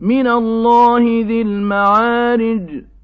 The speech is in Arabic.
مِّنَ اللَّهِ ذِي الْمَعَارِجِ.